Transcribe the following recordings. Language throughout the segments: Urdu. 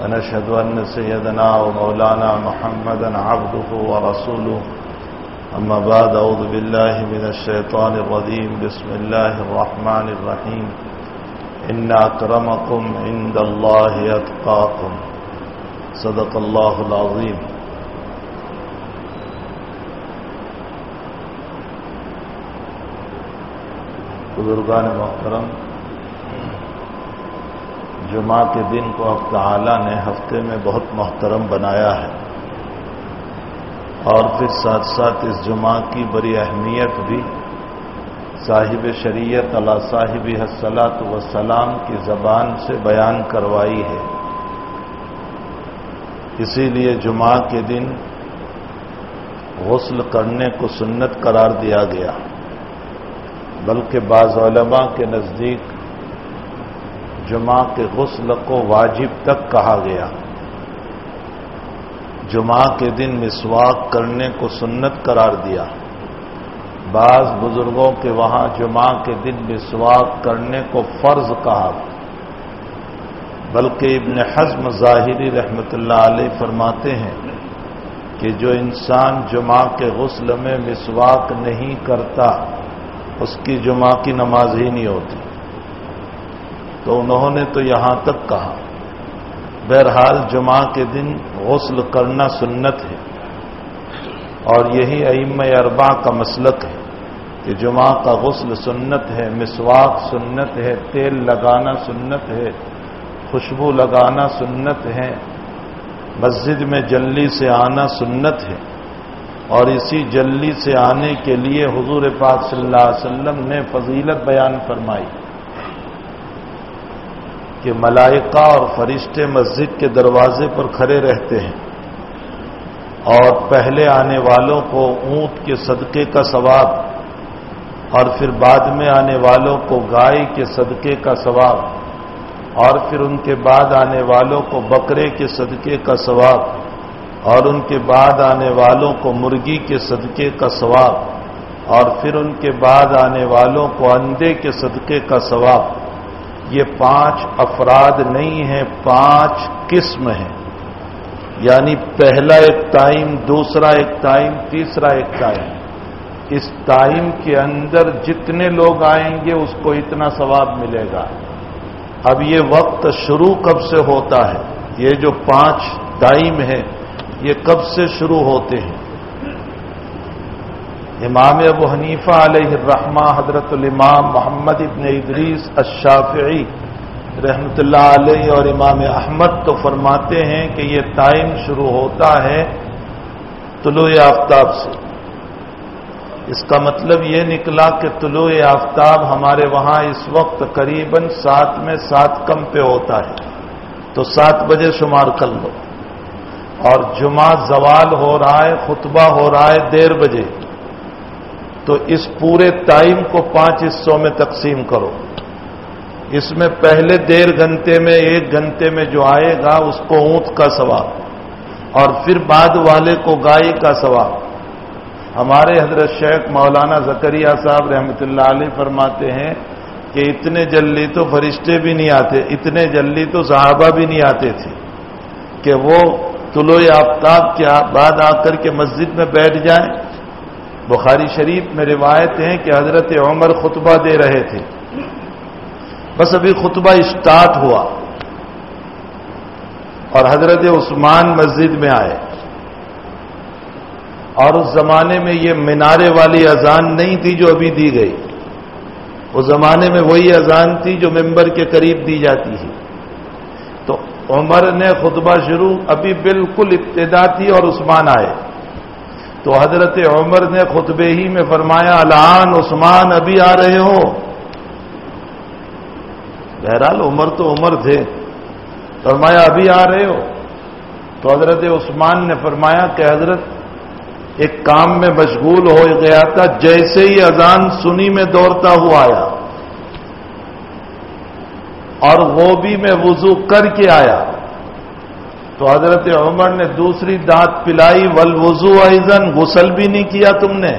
ونشهد أن سيدنا ومولانا محمدا عبده ورسوله. أما بعد أعوذ بالله من الشيطان الرجيم. بسم الله الرحمن الرحيم. إن أكرمكم عند الله يتقاكم صدق الله العظيم. بزرگان محترم جمعہ کے دن کو اب تعالی نے ہفتے میں بہت محترم بنایا ہے۔ اور پھر ساتھ ساتھ اس جمعہ کی بڑی اہمیت بھی صاحب شریعت اللہ صاحب حسلات وسلام کی زبان سے بیان کروائی ہے۔ اسی لیے جمعہ کے دن غسل کرنے کو سنت قرار دیا گیا۔ بلکہ بعض علماء کے نزدیک جمعہ کے غسل کو واجب تک کہا گیا۔ جمعہ کے دن مسواک کرنے کو سنت قرار دیا۔ بعض بزرگوں کے وہاں جمعہ کے دن مسواک کرنے کو فرض کہا۔ بلکہ ابن حزم ظاہری رحمت اللہ علیہ فرماتے ہیں کہ جو انسان جمعہ کے غسل میں مسواک نہیں کرتا، اس کی جمعہ کی نماز ہی نہیں ہوتی۔ تو انہوں نے تو یہاں تک کہا، بہرحال جمعہ کے دن غسل کرنا سنت ہے۔ اور یہی ائم اربا کا مسلک ہے کہ جمعہ کا غسل سنت ہے، مسواک سنت ہے، تیل لگانا سنت ہے، خوشبو لگانا سنت ہے، مسجد میں جلی سے آنا سنت ہے۔ اور اسی جلی سے آنے کے لیے حضور پاک صلی اللہ علیہ وسلم نے فضیلت بیان فرمائی۔ کہ ملائکہ اور فرشتے مسجد کے دروازے پر کھڑے رہتے ہیں اور پہلے آنے والوں کو اونٹ کے صدقے کا ثواب اور پھر بعد میں آنے والوں کو گائے کے صدقے کا ثواب اور پھر ان کے بعد آنے والوں کو بکرے کے صدقے کا ثواب اور ان کے بعد آنے والوں کو مرغی کے صدقے کا ثواب اور پھر ان کے بعد آنے والوں کو اندے کے صدقے کا ثواب یہ پانچ افراد نہیں ہیں، پانچ قسم ہیں۔ یعنی پہلا ایک ٹائم، دوسرا ایک ٹائم، تیسرا ایک ٹائم۔ اس ٹائم کے اندر جتنے لوگ آئیں گے، اس کو اتنا ثواب ملے گا۔ اب یہ وقت شروع کب سے ہوتا ہے؟ یہ جو پانچ ٹائم ہے یہ کب سے شروع ہوتے ہیں؟ امام ابو حنیفہ علیہ الرحمہ حضرت الامام محمد ابن ادریس الشافعی رحمت اللہ علیہ اور امام احمد تو فرماتے ہیں کہ یہ ٹائم شروع ہوتا ہے طلوع آفتاب سے۔ اس کا مطلب یہ نکلا کہ طلوع آفتاب ہمارے وہاں اس وقت قریب سات میں سات کم پہ ہوتا ہے۔ تو سات بجے شمار کر لو۔ اور جمعہ زوال ہو رہا ہے، خطبہ ہو رہا ہے دیر بجے۔ تو اس پورے ٹائم کو پانچ حصوں میں تقسیم کرو۔ اس میں پہلے ڈیڑھ گھنٹے میں ایک گھنٹے میں جو آئے گا، اس کو اونٹ کا ثواب۔ اور پھر بعد والے کو گائے کا ثواب۔ ہمارے حضرت شیخ مولانا زکریہ صاحب رحمۃ اللہ علیہ فرماتے ہیں کہ اتنے جلدی تو فرشتے بھی نہیں آتے، اتنے جلدی تو صحابہ بھی نہیں آتے تھے کہ وہ طلوع آفتاب کے بعد آ کر کے مسجد میں بیٹھ جائیں۔ بخاری شریف میں روایت ہیں کہ حضرت عمر خطبہ دے رہے تھے۔ بس ابھی خطبہ اسٹارٹ ہوا۔ اور حضرت عثمان مسجد میں آئے۔ اور اس زمانے میں یہ مینارے والی اذان نہیں تھی جو ابھی دی گئی۔ اس زمانے میں وہی اذان تھی جو ممبر کے قریب دی جاتی ہے تو عمر نے خطبہ شروع، ابھی بالکل ابتدا تھی اور عثمان آئے۔ تو حضرت عمر نے خطبے ہی میں فرمایا، الان عثمان ابھی آ رہے ہو۔ بہرحال عمر تو عمر تھے۔ فرمایا، ابھی آ رہے ہو۔ تو حضرت عثمان نے فرمایا کہ حضرت، ایک کام میں مشغول ہو گیا تھا جیسے ہی اذان سنی میں دوڑتا ہوا آیا۔ اور وہ بھی میں وضو کر کے آیا۔ تو حضرت عمر نے دوسری دانت پلائی ول وضو ایزن غسل بھی نہیں کیا تم نے۔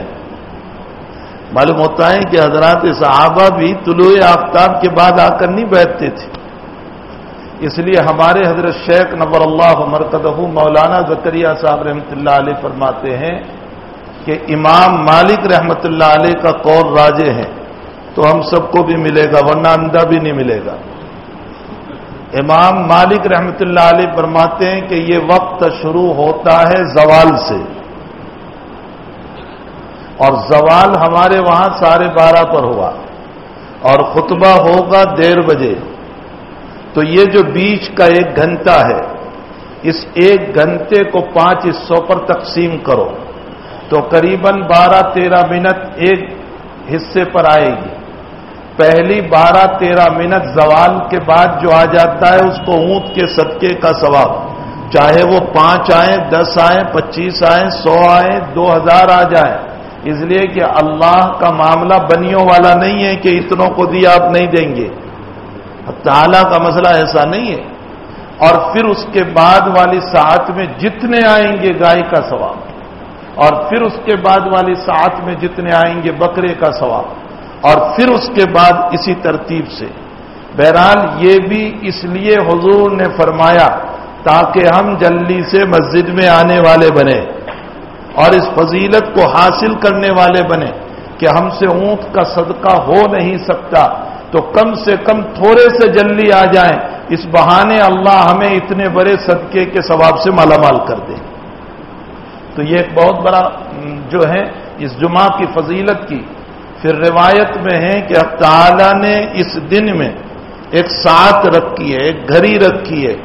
معلوم ہوتا ہے کہ حضرات صحابہ بھی طلوع آفتاب کے بعد آ کر نہیں بیٹھتے تھے۔ اس لیے ہمارے حضرت شیخ نبر اللہ مرکز مولانا زکریہ صاحب رحمۃ اللہ علیہ فرماتے ہیں کہ امام مالک رحمۃ اللہ علیہ کا قول راجے ہے، تو ہم سب کو بھی ملے گا، ورنہ اندھا بھی نہیں ملے گا۔ امام مالک رحمۃ اللہ علیہ فرماتے ہیں کہ یہ وقت شروع ہوتا ہے زوال سے۔ اور زوال ہمارے وہاں ساڑھے بارہ پر ہوا۔ اور خطبہ ہوگا ڈیڑھ بجے۔ تو یہ جو بیچ کا ایک گھنٹہ ہے، اس ایک گھنٹے کو پانچ حصوں پر تقسیم کرو۔ تو قریباً بارہ تیرہ منٹ ایک حصے پر آئے گی۔ پہلی بارہ تیرہ منٹ زوال کے بعد جو آ جاتا ہے، اس کو اونٹ کے صدقے کا ثواب۔ چاہے وہ پانچ آئیں، دس آئیں، پچیس آئیں، سو آئیں، دو ہزار آ جائیں۔ اس لیے کہ اللہ کا معاملہ بنیوں والا نہیں ہے کہ اتنوں کو دیا آپ نہیں دیں گے۔ تعالیٰ کا مسئلہ ایسا نہیں ہے۔ اور پھر اس کے بعد والی ساتھ میں جتنے آئیں گے گائے کا ثواب۔ اور پھر اس کے بعد والی ساتھ میں جتنے آئیں گے بکرے کا ثواب۔ اور پھر اس کے بعد اسی ترتیب سے۔ بہرحال یہ بھی اس لیے حضور نے فرمایا تاکہ ہم جلدی سے مسجد میں آنے والے بنے اور اس فضیلت کو حاصل کرنے والے بنے کہ ہم سے اونٹ کا صدقہ ہو نہیں سکتا تو کم سے کم تھوڑے سے جلدی آ جائیں۔ اس بہانے اللہ ہمیں اتنے بڑے صدقے کے ثواب سے مالا مال کر دے۔ تو یہ ایک بہت بڑا، جو ہے، اس جمعہ کی فضیلت کی پھر روایت میں ہے کہ اب تعالیٰ نے اس دن میں ایک ساتھ رکھی ہے، ایک گھڑی رکھی ہے،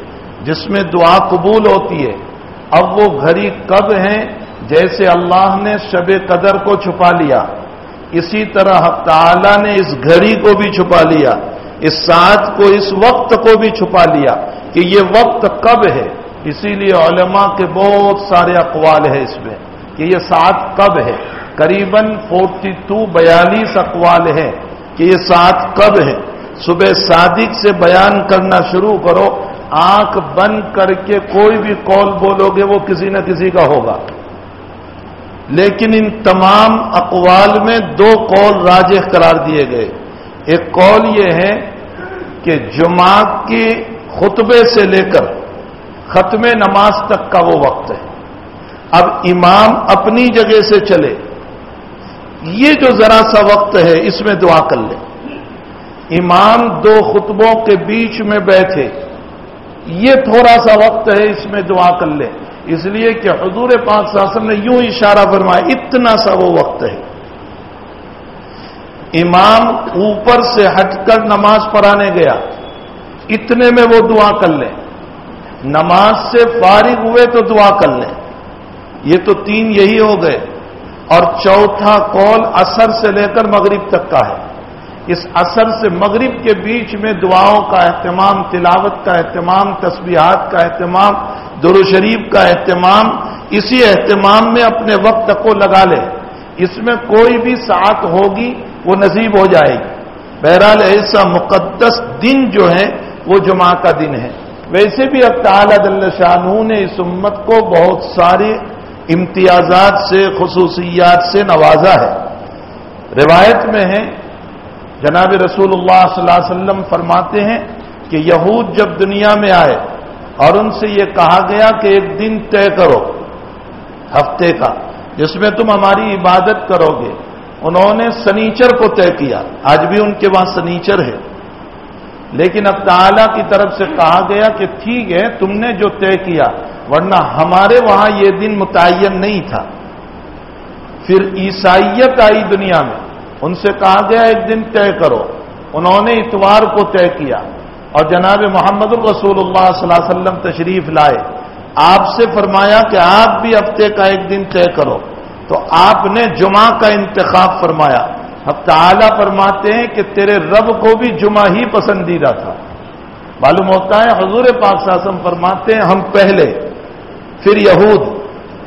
جس میں دعا قبول ہوتی ہے۔ اب وہ گھڑی کب ہے؟ جیسے اللہ نے شب قدر کو چھپا لیا، اسی طرح حق تعالی نے اس گھڑی کو بھی چھپا لیا، اس ساتھ کو، اس وقت کو بھی چھپا لیا کہ یہ وقت کب ہے۔ اسی لیے علماء کے بہت سارے اقوال ہیں اس میں کہ یہ ساتھ کب ہے۔ قریباً فورٹی ٹو بیالیس اقوال ہے کہ یہ ساتھ کب ہے صبح صادق سے بیان کرنا شروع کرو، آنکھ بند کر کے کوئی بھی کال بولو گے وہ کسی نہ کسی کا ہوگا۔ لیکن ان تمام اقوال میں دو قول راج قرار دیے گئے۔ ایک قول یہ ہے کہ جمعہ کے خطبے سے لے کر ختم نماز تک کا وہ وقت ہے۔ اب امام اپنی جگہ سے چلے۔ یہ جو ذرا سا وقت ہے، اس میں دعا کر لے۔ امام دو خطبوں کے بیچ میں بیٹھے۔ یہ تھوڑا سا وقت ہے، اس میں دعا کر لے۔ اس لیے کہ حضور پاک صلی اللہ علیہ وسلم نے یوں اشارہ فرمایا، اتنا سا وہ وقت ہے۔ امام اوپر سے ہٹ کر نماز پڑھانے گیا۔ اتنے میں وہ دعا کر لیں نماز سے فارغ ہوئے تو دعا کر لیں یہ تو تین یہی ہو گئے۔ اور چوتھا کال اثر سے لے کر مغرب تک کا ہے۔ اس اثر سے مغرب کے بیچ میں دعاؤں کا اہتمام، تلاوت کا اہتمام، تسبیحات کا اہتمام، درو شریف کا اہتمام، اسی اہتمام میں اپنے وقت کو لگا لے۔ اس میں کوئی بھی ساتھ ہوگی وہ نصیب ہو جائے گی۔ بہرحال ایسا مقدس دن جو ہے وہ جمعہ کا دن ہے۔ ویسے بھی اب تعالی دل شاہ نے اس امت کو بہت سارے امتیازات سے، خصوصیات سے نوازا ہے۔ روایت میں ہے جناب رسول اللہ صلی اللہ علیہ وسلم فرماتے ہیں کہ یہود جب دنیا میں آئے اور ان سے یہ کہا گیا کہ ایک دن طے کرو، ہفتے کا، جس میں تم ہماری عبادت کرو گے۔ انہوں نے سنیچر کو طے کیا، آج بھی ان کے وہاں سنیچر ہے۔ لیکن اب تعالی کی طرف سے کہا گیا کہ ٹھیک ہے، تم نے جو طے کیا ورنہ ہمارے وہاں یہ دن متعین نہیں تھا۔ پھر عیسائیت آئی دنیا میں۔ ان سے کہا گیا ایک دن طے کرو۔ انہوں نے اتوار کو طے کیا۔ اور جناب محمد الرسول اللہ صلی اللہ علیہ وسلم تشریف لائے۔ آپ سے فرمایا کہ آپ بھی ہفتے کا ایک دن طے کرو۔ تو آپ نے جمعہ کا انتخاب فرمایا۔ اب تعالیٰ فرماتے ہیں کہ تیرے رب کو بھی جمعہ ہی پسندیدہ تھا۔ معلوم ہوتا ہے حضور پاک ساسم فرماتے ہیں، ہم پہلے پھر یہود،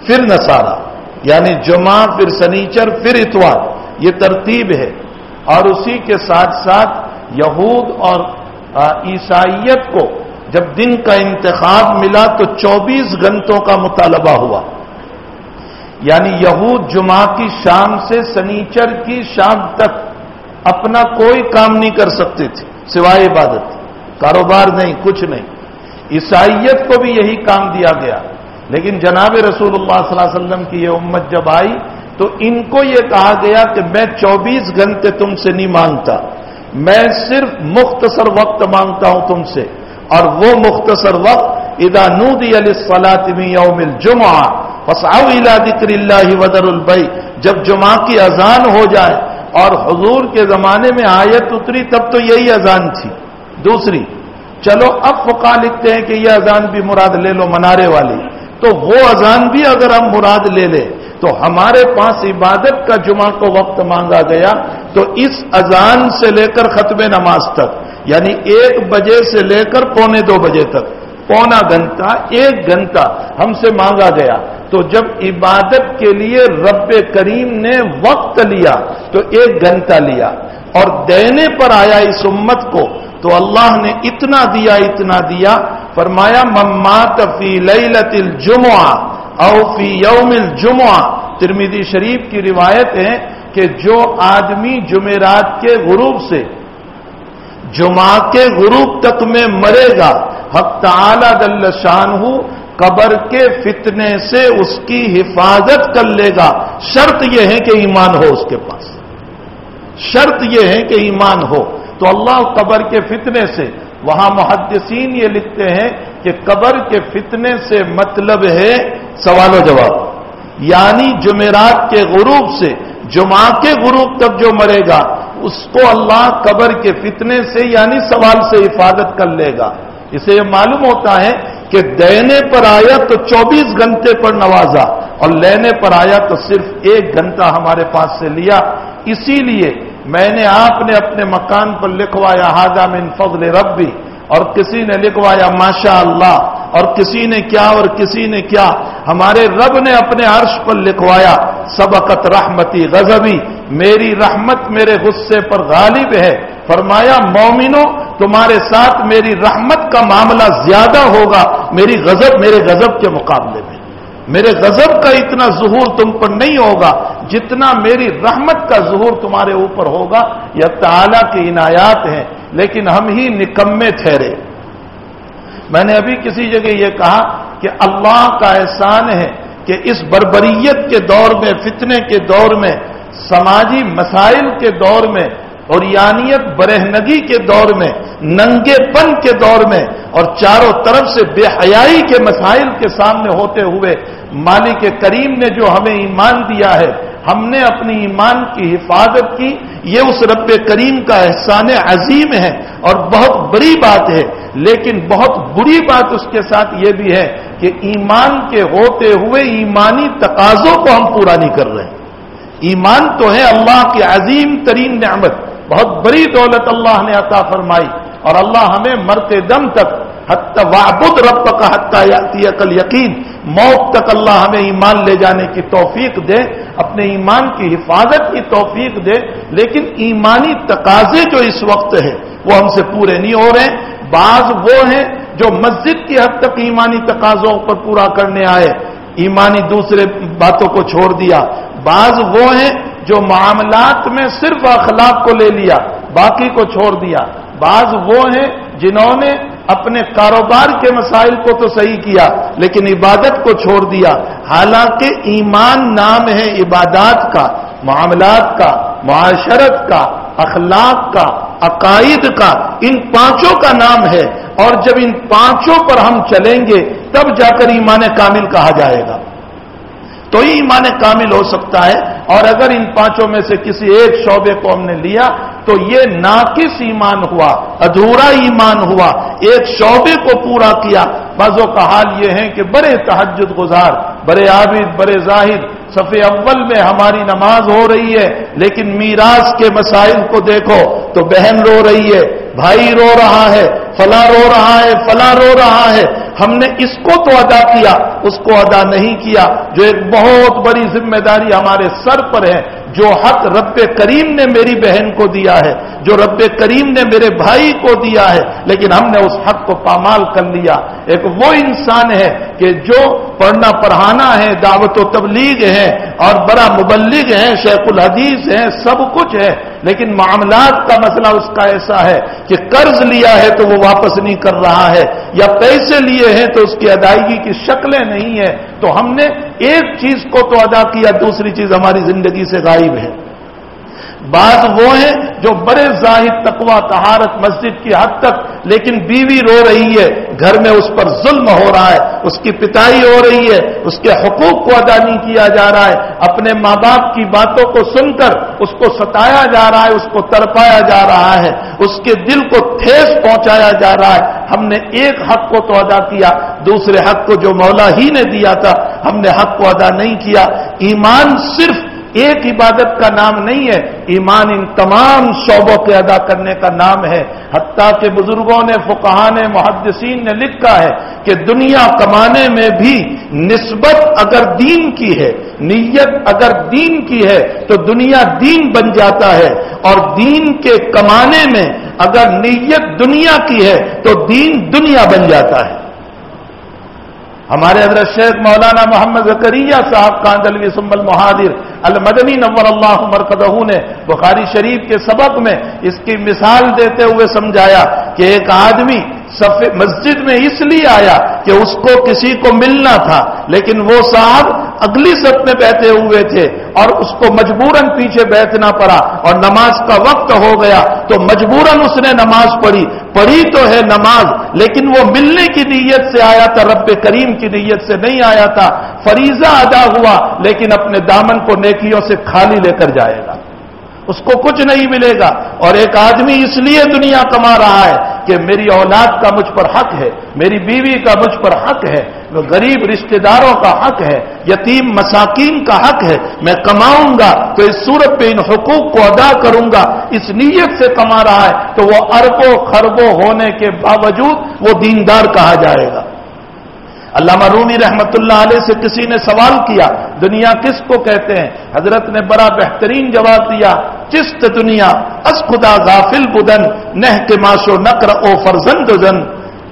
پھر نصارہ یعنی جمعہ، پھر سنیچر، پھر اتوار، یہ ترتیب ہے۔ اور اسی کے ساتھ ساتھ یہود اور عیسائیت کو جب دن کا انتخاب ملا تو چوبیس گھنٹوں کا مطالبہ ہوا۔ یعنی یہود جمعہ کی شام سے سنیچر کی شام تک اپنا کوئی کام نہیں کر سکتے تھے، سوائے عبادت۔ کاروبار نہیں، کچھ نہیں۔ عیسائیت کو بھی یہی کام دیا گیا۔ لیکن جناب رسول اللہ صلی اللہ علیہ وسلم کی یہ امت جب آئی تو ان کو یہ کہا گیا کہ میں چوبیس گھنٹے تم سے نہیں مانگتا۔ میں صرف مختصر وقت مانگتا ہوں تم سے۔ اور وہ مختصر وقت ادا نودی علی یوم الجمعہ فساؤ الا ذکر اللہ ودر البئی جب جمعہ کی اذان ہو جائے اور حضور کے زمانے میں آیت اتری تب تو یہی اذان تھی۔ دوسری، چلو اب فقا لکھتے ہیں کہ یہ اذان بھی مراد لے لو منارے والی۔ تو وہ اذان بھی اگر ہم مراد لے لیں تو ہمارے پاس عبادت کا جمعہ کو وقت مانگا گیا تو اس اذان سے لے کر ختم نماز تک یعنی ایک بجے سے لے کر پونے دو بجے تک، پونا گھنٹہ، ایک گھنٹہ ہم سے مانگا گیا۔ تو جب عبادت کے لیے رب کریم نے وقت لیا تو ایک گھنٹہ لیا۔ اور دینے پر آیا اس امت کو تو اللہ نے اتنا دیا اتنا دیا۔ فرمایا ممات فی لیلت الجمعہ او فی یوم الجمعہ ترمیدی شریف کی روایت ہے کہ جو آدمی جمعرات کے غروب سے، جمعہ کے غروب تک میں مرے گا، حق تعالی دل شان قبر کے فتنے سے اس کی حفاظت کر لے گا۔ شرط یہ ہے کہ ایمان ہو اس کے پاس۔ شرط یہ ہے کہ ایمان ہو۔ تو اللہ قبر کے فتنے سے، وہاں محدثین یہ لکھتے ہیں کہ قبر کے فتنے سے مطلب ہے سوال و جواب۔ یعنی جمعرات کے غروب سے، جمعہ کے غروب تک جو مرے گا، اس کو اللہ قبر کے فتنے سے یعنی سوال سے حفاظت کر لے گا۔ اسے یہ معلوم ہوتا ہے کہ دینے پر آیا تو چوبیس گھنٹے پر نوازا اور لینے پر آیا تو صرف ایک گھنٹہ ہمارے پاس سے لیا۔ اسی لیے میں نے آپ نے اپنے مکان پر لکھوایا حاضہ من فضل ربی. اور کسی نے لکھوایا ماشاء اللہ اور کسی نے کیا اور کسی نے کیا؟ ہمارے رب نے اپنے عرش پر لکھوایا، سبقت رحمتی غزبی میری رحمت میرے غصے پر غالب ہے۔ فرمایا مومنو تمہارے ساتھ میری رحمت کا معاملہ زیادہ ہوگا، میری غزب میرے غزب کے مقابلے میں. میرے غضب کا اتنا ظہور تم پر نہیں ہوگا جتنا میری رحمت کا ظہور تمہارے اوپر ہوگا، یہ تعالی کی عنایات ہیں، لیکن ہم ہی نکمے ٹھہرے۔ میں نے ابھی کسی جگہ یہ کہا کہ اللہ کا احسان ہے کہ اس بربریت کے دور میں، فتنے کے دور میں، سماجی مسائل کے دور میں اور یانیت برہنگی کے دور میں ننگے پن کے دور میں، اور چاروں طرف سے بے حیائی کے مسائل کے سامنے ہوتے ہوئے مالک کریم نے جو ہمیں ایمان دیا ہے، ہم نے اپنی ایمان کی حفاظت کی۔ یہ اس رب کریم کا احسان عظیم ہے اور بہت بڑی بات ہے۔ لیکن بہت بری بات اس کے ساتھ یہ بھی ہے کہ ایمان کے ہوتے ہوئے ایمانی تقاضوں کو ہم پورا نہیں کر رہے۔ ایمان تو ہے اللہ کی عظیم ترین نعمت۔ بہت بڑی دولت اللہ نے عطا فرمائی اور اللہ ہمیں مرتے دم تک وابد رب کا حتیہ کل یقین موت تک اللہ ہمیں ایمان لے جانے کی توفیق دے، اپنے ایمان کی حفاظت کی توفیق دے، لیکن ایمانی تقاضے جو اس وقت ہے وہ ہم سے پورے نہیں ہو رہے۔ بعض وہ ہیں جو مسجد کی حد تک ایمانی تقاضوں پر پورا کرنے آئے، ایمانی دوسرے باتوں کو چھوڑ دیا۔ بعض وہ ہیں جو معاملات میں صرف اخلاق کو لے لیا، باقی کو چھوڑ دیا۔ بعض وہ ہیں جنہوں نے اپنے کاروبار کے مسائل کو تو صحیح کیا، لیکن عبادت کو چھوڑ دیا۔ حالانکہ ایمان نام ہے عبادات کا، معاملات کا، معاشرت کا، اخلاق کا، عقائد کا۔ ان پانچوں کا نام ہے۔ اور جب ان پانچوں پر ہم چلیں گے، تب جا کر ایمان کامل کہا جائے گا۔ تو ہی ایمان کامل ہو سکتا ہے اور اگر ان پانچوں میں سے کسی ایک شعبے کو ہم نے لیا تو یہ ناقص ایمان ہوا، ادھورا ایمان ہوا۔ ایک شعبے کو پورا کیا۔ بعضوں کا حال یہ ہے کہ بڑے تحجد گزار، بڑے عابد، بڑے ظاہر صفح اول میں ہماری نماز ہو رہی ہے، لیکن میراث کے مسائل کو دیکھو تو بہن رو رہی ہے۔ بھائی رو رہا ہے، فلاں رو رہا ہے، فلاں رو رہا ہے۔ ہم نے اس کو تو ادا کیا، اس کو ادا نہیں کیا۔ جو ایک بہت بڑی ذمہ داری ہمارے سر پر ہے، جو حق رب کریم نے میری بہن کو دیا ہے، جو رب کریم نے میرے بھائی کو دیا ہے، لیکن ہم نے اس حق کو پامال کر لیا۔ ایک وہ انسان ہے کہ جو پڑھنا پڑھانا ہے، دعوت و تبلیغ ہے، اور بڑا مبلغ ہے، شیخ الحدیث ہے، سب کچھ ہے، لیکن معاملات کا مسئلہ اس کا ایسا ہے کہ قرض لیا ہے تو وہ واپس نہیں کر رہا ہے یا پیسے لیے ہیں تو اس کی ادائیگی کی شکلیں نہیں ہیں، تو ہم نے ایک چیز کو تو ادا کیا، دوسری چیز ہماری زندگی سے غائب ہے۔ بعض وہ ہیں جو بڑے ظاہر تقوا تہارت مسجد کی حد تک، لیکن بیوی رو رہی ہے، گھر میں اس پر ظلم ہو رہا ہے، اس کی پتائی ہو رہی ہے، اس کے حقوق کو ادا نہیں کیا جا رہا ہے۔ اپنے ماں باپ کی باتوں کو سن کر اس کو ستایا جا رہا ہے، اس کو تڑپایا جا رہا ہے، اس کے دل کو ٹھیس پہنچایا جا رہا ہے۔ ہم نے ایک حق کو تو ادا کیا، دوسرے حق کو جو مولا ہی نے دیا تھا، ہم نے حق کو ادا نہیں کیا۔ ایمان صرف ایک عبادت کا نام نہیں ہے، ایمان ان تمام شعبوں کے ادا کرنے کا نام ہے۔ حتیٰ کہ بزرگوں نے فقہان محدثین نے لکھا ہے کہ دنیا کمانے میں بھی نسبت اگر دین کی ہے، نیت اگر دین کی ہے، تو دنیا دین بن جاتا ہے۔ اور دین کے کمانے میں اگر نیت دنیا کی ہے، تو دین دنیا بن جاتا ہے۔ ہمارے حضرت شیخ مولانا محمد زکریہ صاحب کاندلوی سمبل مہادر المدنی نور اللہ مرکدہ نے بخاری شریف کے سبق میں اس کی مثال دیتے ہوئے سمجھایا کہ ایک آدمی مسجد میں اس لیے آیا کہ اس کو کسی کو ملنا تھا لیکن وہ صاحب اگلی صف میں بیٹھے ہوئے تھے اور اس کو مجبوراً پیچھے بیٹھنا پڑا اور نماز کا وقت ہو گیا تو مجبوراً اس نے نماز پڑھی۔ پڑھی تو ہے نماز، لیکن وہ ملنے کی نیت سے آیا تھا، رب کریم کی نیت سے نہیں آیا تھا۔ فریضہ ادا ہوا، لیکن اپنے دامن کو نیکیوں سے خالی لے کر جائے گا۔ اس کو کچھ نہیں ملے گا۔ اور ایک آدمی اس لیے دنیا کما رہا ہے کہ میری اولاد کا مجھ پر حق ہے، میری بیوی کا مجھ پر حق ہے غریب رشتہ داروں کا حق ہے، یتیم مساکین کا حق ہے، میں کماؤں گا تو اس صورت پہ ان حقوق کو ادا کروں گا۔ اس نیت سے کما رہا ہے تو وہ اربوں خربوں ہونے کے باوجود وہ دیندار کہا جائے گا۔ علامہ رومی رحمت اللہ علیہ سے کسی نے سوال کیا، دنیا کس کو کہتے ہیں؟ حضرت نے بڑا بہترین جواب دیا، چست دنیا اس خدا غافل بدن، نہ کے ماشو نقر او فرزند زن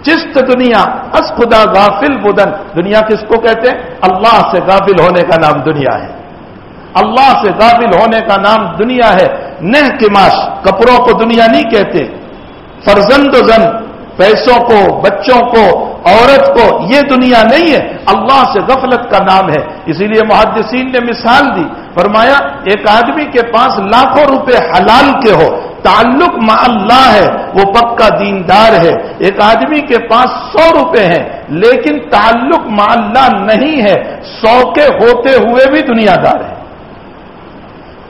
چست دنیا اس خدا غافل بدن. دنیا کس کو کہتے ہیں؟ اللہ سے غافل ہونے کا نام دنیا ہے. اللہ سے غافل ہونے کا نام دنیا ہے. نہ کے ماش کپڑوں کو دنیا نہیں کہتے. فرزند زن پیسوں کو، بچوں کو، عورت کو، یہ دنیا نہیں ہے۔ اللہ سے غفلت کا نام ہے۔ اسی لیے محدثین نے مثال دی۔ فرمایا، ایک آدمی کے پاس لاکھوں روپے حلال کے ہو، تعلق مع اللہ ہے، وہ پکا دیندار ہے۔ ایک آدمی کے پاس سو روپے ہیں، لیکن تعلق مع اللہ نہیں ہے۔ سو کے ہوتے ہوئے بھی دنیا دار ہے۔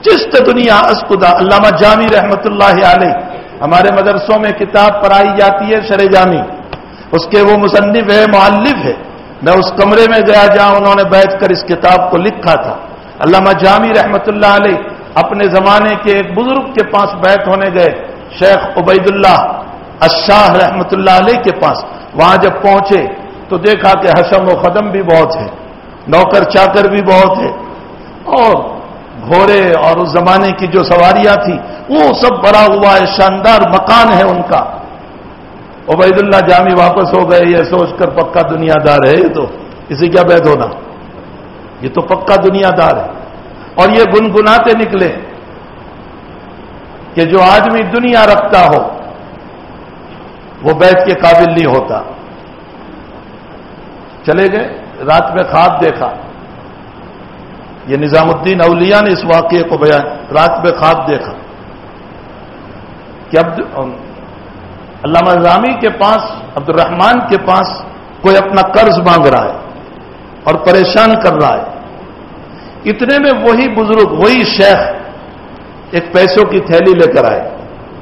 چست دنیا اسکدا علامہ جامی رحمت اللہ علیہ ہمارے مدرسوں میں کتاب پڑھائی جاتی ہے شر جامی۔ اس کے وہ مصنف ہے معلف ہے میں اس کمرے میں گیا جہاں انہوں نے بیٹھ کر اس کتاب کو لکھا تھا۔ علامہ جامی رحمت اللہ علیہ اپنے زمانے کے ایک بزرگ کے پاس بیٹھ ہونے گئے۔ شیخ عبید اللہ اشاہ رحمت اللہ علیہ کے پاس۔ وہاں جب پہنچے تو دیکھا کہ حشم و قدم بھی بہت ہے نوکر چاکر بھی بہت ہے اور گھوڑے اور اس زمانے کی جو سواریاں تھیں، وہ سب بڑا ہوا ہے، شاندار مکان ہے ان کا۔ عبید اللہ جامی واپس ہو گئے، یہ سوچ کر پکا دنیا دار ہے یہ تو۔ اسی کیا بیت ہونا؟ یہ تو پکا دنیا دار ہے۔ اور یہ گنگناتے نکلے کہ جو آدمی دنیا رکھتا ہو، وہ بیت کے قابل نہیں ہوتا۔ چلے گئے، رات میں خواب دیکھا۔ یہ نظام الدین اولیاء نے اس واقعے کو بیان رات میں خواب دیکھا کہ اب علامہ نظامی کے پاس عبد الرحمان کے پاس کوئی اپنا قرض مانگ رہا ہے اور پریشان کر رہا ہے۔ اتنے میں وہی بزرگ، وہی شیخ ایک پیسوں کی تھیلی لے کر آئے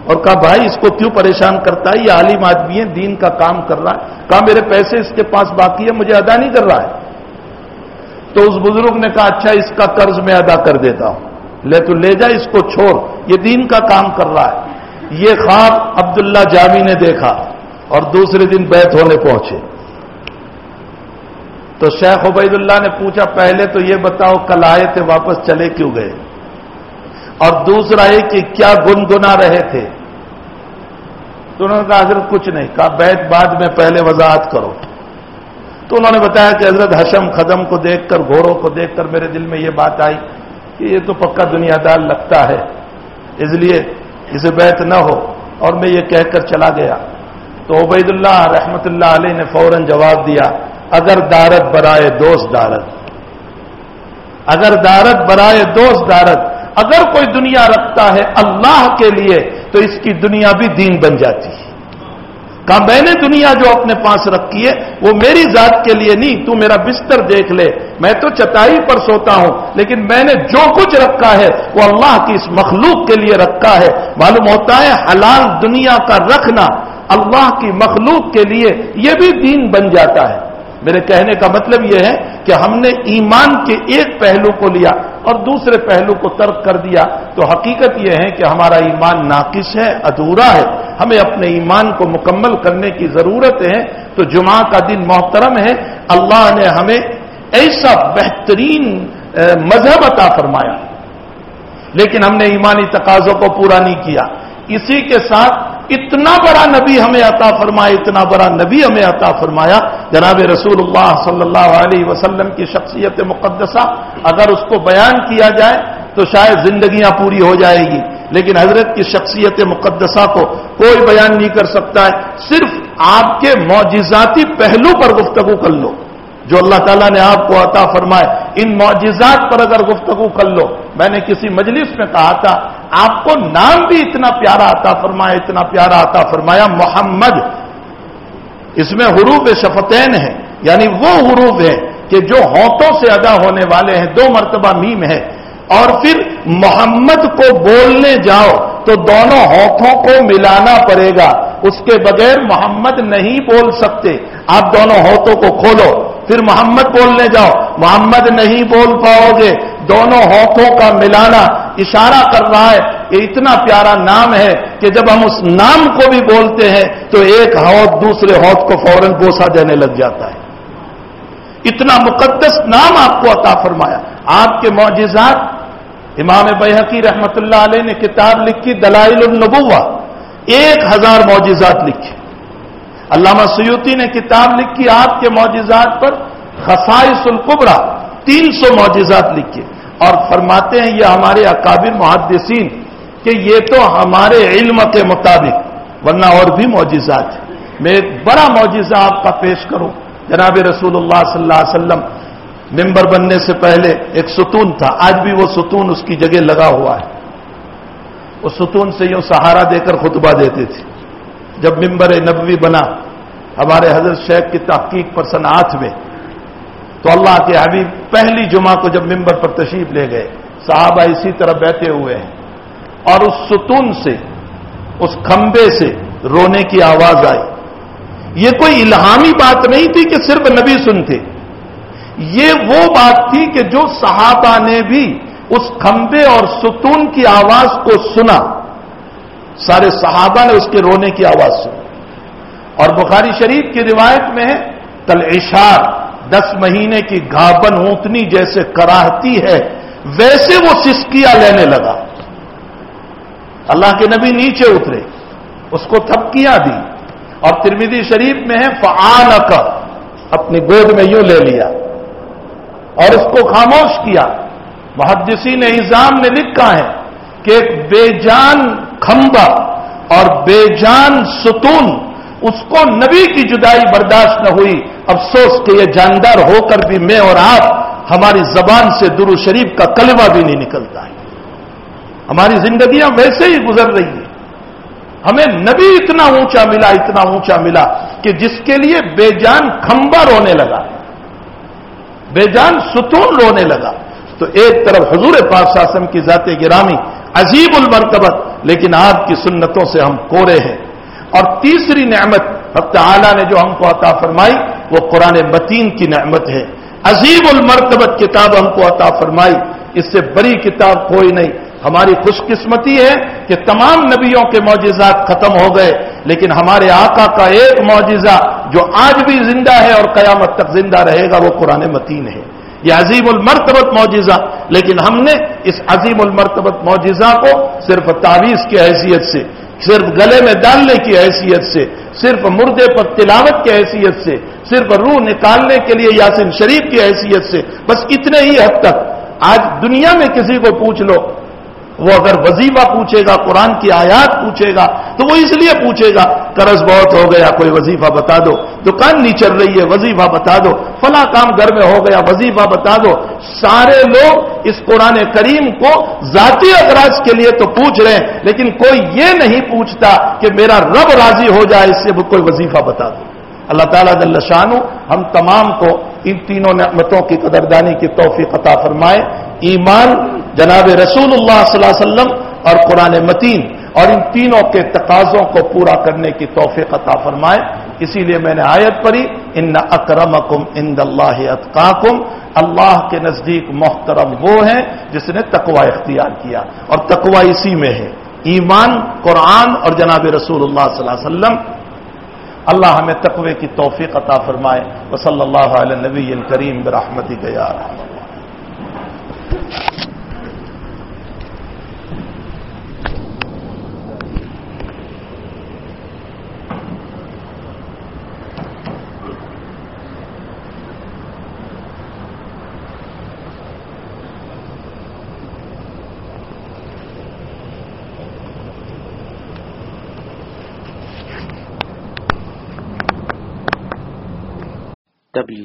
اور کہا، بھائی، اس کو کیوں پریشان کرتا ہے؟ یہ عالم آدمی ہے، دین کا کام کر رہا ہے۔ کہا، میرے پیسے اس کے پاس باقی ہے مجھے ادا نہیں کر رہا ہے۔ تو اس بزرگ نے کہا اچھا اس کا قرض میں ادا کر دیتا ہوں۔ لے تو لے جا، اس کو چھوڑ۔ یہ دین کا کام کر رہا ہے۔ یہ خواب عبداللہ جامی نے دیکھا اور دوسرے دن بیت ہونے پہنچے۔ تو شیخ عبید اللہ نے پوچھا، پہلے تو یہ بتاؤ، کل آئے تھے، واپس چلے کیوں گئے؟ اور دوسرا یہ کہ کیا گنگنا رہے تھے؟ تو انہوں نے کہا، حضرت، کچھ نہیں۔ کہا، بیت بعد میں پہلے وضاحت کرو۔ تو انہوں نے بتایا کہ حضرت حشم خدم کو دیکھ کر، گھوڑوں کو دیکھ کر میرے دل میں یہ بات آئی کہ یہ تو پکا دنیا دار لگتا ہے، اس لیے اسے بیت نہ ہو۔ اور میں یہ کہہ کر چلا گیا۔ تو عبید اللہ رحمت اللہ علیہ نے فوراً جواب دیا، اگر دارت برائے دوست دارت۔ اگر دارت برائے دوست دارت۔ اگر کوئی دنیا رکھتا ہے اللہ کے لیے، تو اس کی دنیا بھی دین بن جاتی۔ ہے کہا، میں نے دنیا جو اپنے پاس رکھی ہے، وہ میری ذات کے لیے نہیں، تو میرا بستر دیکھ لے. میں تو چٹائی پر سوتا ہوں، لیکن میں نے جو کچھ رکھا ہے، وہ اللہ کی اس مخلوق کے لیے رکھا ہے۔ معلوم ہوتا ہے، حلال دنیا کا رکھنا اللہ کی مخلوق کے لیے، یہ بھی دین بن جاتا ہے۔ میرے کہنے کا مطلب یہ ہے کہ ہم نے ایمان کے ایک پہلو کو لیا۔ اور دوسرے پہلو کو ترک کر دیا تو حقیقت یہ ہے کہ ہمارا ایمان ناقص ہے، ادھورا ہے۔ ہمیں اپنے ایمان کو مکمل کرنے کی ضرورت ہے۔ تو جمعہ کا دن محترم ہے۔ اللہ نے ہمیں ایسا بہترین مذہب عطا فرمایا۔ لیکن ہم نے ایمانی تقاضوں کو پورا نہیں کیا۔ اسی کے ساتھ اتنا بڑا نبی ہمیں عطا فرمایا، اتنا بڑا نبی ہمیں عطا فرمایا۔ جناب رسول اللہ صلی اللہ علیہ وسلم کی شخصیت مقدسہ اگر اس کو بیان کیا جائے تو شاید زندگیاں پوری ہو جائے گی۔ لیکن حضرت کی شخصیت مقدسہ کو کوئی بیان نہیں کر سکتا ہے۔ صرف آپ کے معجزاتی پہلو پر گفتگو کر لو۔ جو اللہ تعالیٰ نے آپ کو عطا فرمائے، ان معجزات پر اگر گفتگو کر لو۔ میں نے کسی مجلس میں کہا تھا آپ کو نام بھی اتنا پیارا عطا فرمایا، اتنا پیارا عطا فرمایا، محمد۔ اس میں حروف شفتین ہیں یعنی وہ حروف ہیں کہ جو ہونٹوں سے ادا ہونے والے ہیں، دو مرتبہ میم ہے اور پھر محمد کو بولنے جاؤ تو دونوں ہونٹوں کو ملانا پڑے گا۔ اس کے بغیر محمد نہیں بول سکتے۔ آپ دونوں ہونٹوں کو کھولو، پھر محمد بولنے جاؤ۔ محمد نہیں بول پاؤ گے۔ دونوں ہونٹوں کا ملانا اشارہ کر رہا ہے۔ یہ اتنا پیارا نام ہے کہ جب ہم اس نام کو بھی بولتے ہیں تو ایک ہوت دوسرے ہوت کو فوراً بوسا دینے لگ جاتا ہے۔ اتنا مقدس نام آپ کو عطا فرمایا۔ آپ کے معجزات، امام بحقی رحمت اللہ علیہ نے کتاب لکھی، دلائل النبوہ، ایک ہزار معجزات لکھے۔ علامہ سیوتی نے کتاب لکھی آپ کے معجزات پر۔ خسائس القبرا تین سو معجزات لکھے اور فرماتے ہیں یہ ہمارے اکابر محدثین کہ یہ تو ہمارے علم کے مطابق، ورنہ اور بھی معجزات ہیں۔ میں ایک بڑا معجزہ آپ کا پیش کروں۔ جناب رسول اللہ صلی اللہ علیہ وسلم ممبر بننے سے پہلے ایک ستون تھا۔ آج بھی وہ ستون اس کی جگہ لگا ہوا ہے۔ اس ستون سے یوں سہارا دے کر خطبہ دیتے تھے۔ جب ممبر نبوی بنا، ہمارے حضرت شیخ کی تحقیق پر صنعت میں تو اللہ کے حبیب پہلی جمعہ کو جب ممبر پر تشریف لے گئے، صحابہ اسی طرح بیٹھے ہوئے ہیں۔ اور اس ستون سے، اس کھمبے سے رونے کی آواز آئی۔ یہ کوئی الہامی بات نہیں تھی کہ صرف نبی سنتے یہ وہ بات تھی کہ جو صحابہ نے بھی اس کھمبے اور ستون کی آواز کو سنا۔ سارے صحابہ نے اس کے رونے کی آواز سنی۔ اور بخاری شریف کی روایت میں ہے کل اشار دس مہینے کی گھابن اونتنی جیسے کراہتی ہے، ویسے وہ سسکیاں لینے لگا۔ اللہ کے نبی نیچے اترے، اس کو تھپکیاں دی اور ترمیدی شریف میں ہے فعال کا اپنی گود میں یوں لے لیا۔ اور اس کو خاموش کیا۔ محدثین نظام نے لکھا ہے کہ ایک بے جان کھمبا اور بے جان ستون اس کو نبی کی جدائی برداشت نہ ہوئی۔ افسوس کہ یہ جاندار ہو کر بھی میں اور آپ ہماری زبان سے درو شریف کا کلمہ بھی نہیں نکلتا ہے۔ ہماری زندگیاں ویسے ہی گزر رہی ہیں۔ ہمیں نبی اتنا اونچا ملا، اتنا اونچا ملا کہ جس کے لیے بے جان کھمبا رونے لگا۔ بے جان ستون رونے لگا۔ تو ایک طرف حضور پاک شاسم کی ذات گرامی عجیب المرتبت لیکن آپ کی سنتوں سے ہم کورے ہیں۔ اور تیسری نعمت حق تعالیٰ نے جو ہم کو عطا فرمائی، وہ قرآن متین کی نعمت ہے۔ عظیم المرتبت کتاب ہم کو عطا فرمائی۔ اس سے بڑی کتاب کوئی نہیں۔ ہماری خوش قسمتی ہے کہ تمام نبیوں کے معجزات ختم ہو گئے، لیکن ہمارے آقا کا ایک معجزہ جو آج بھی زندہ ہے اور قیامت تک زندہ رہے گا، وہ قرآن متین ہے۔ یہ عظیم المرتبت معجزہ۔ لیکن ہم نے اس عظیم المرتبت معجزہ کو صرف تعویذ کی حیثیت سے صرف گلے میں ڈالنے کی حیثیت سے، صرف مردے پر تلاوت کی حیثیت سے، صرف روح نکالنے کے لیے یاسین شریف کی حیثیت سے، بس اتنے ہی حد تک۔ آج دنیا میں کسی کو پوچھ لو، وہ اگر وظیفہ پوچھے گا، قرآن کی آیات پوچھے گا، تو وہ اس لیے پوچھے گا قرض بہت ہو گیا، کوئی وظیفہ بتا دو۔ دکان نہیں چل رہی ہے، وظیفہ بتا دو۔ فلاں کام گھر میں ہو گیا، وظیفہ بتا دو۔ سارے لوگ اس قرآن کریم کو ذاتی اغراض کے لیے تو پوچھ رہے ہیں، لیکن کوئی یہ نہیں پوچھتا کہ میرا رب راضی ہو جائے، اس سے کوئی وظیفہ بتا دو۔ اللہ تعالیٰ دل شانو ہم تمام کو ان تینوں نعمتوں کی قدردانی کی توفیق عطا فرمائے۔ ایمان، جناب رسول اللہ صلی اللہ علیہ وسلم اور قرآن متین۔ اور ان تینوں کے تقاضوں کو پورا کرنے کی توفیق عطا فرمائے۔ اسی لیے میں نے آیت پڑھی، ان اکرمکم ان اللہ اطکاکم اللہ کے نزدیک محترم وہ ہیں جس نے تقوا اختیار کیا۔ اور تقوا اسی میں ہے۔ ایمان، قرآن اور جناب رسول اللہ صلی اللہ علیہ وسلم۔ اللہ ہمیں تقوی کی توفیق عطا فرمائے۔ وہ صلی اللہ علیہ نبی الکریم برحمتی گیا